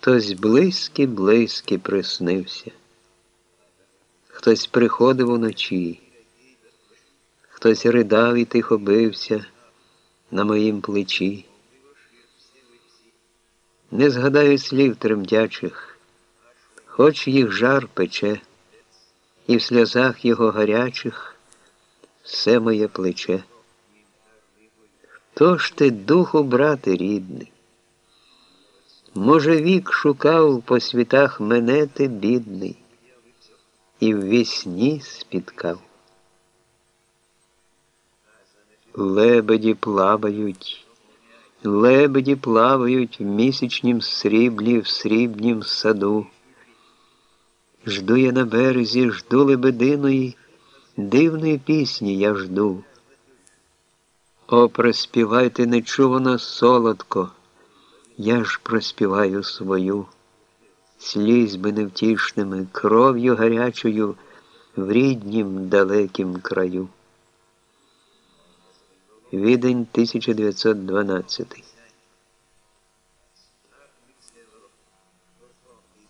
Хтось близький, близький приснився, хтось приходив уночі, хтось ридав і тихо бився на моїм плечі. Не згадаю слів тремтячих, хоч їх жар пече, і в сльозах його гарячих все моє плече. Хто ж ти, духу, брате рідний? Може, вік шукав по світах мене ти бідний, і в вісні спіткав. Лебеді плавають, лебеді плавають в місячнім сріблі, в срібнім саду. Жду я на березі, жду лебединої, дивної пісні я жду. О, проспівайте нечувано солодко я ж проспіваю свою, слізьми невтішними, кров'ю гарячою в ріднім далекім краю. Відень 1912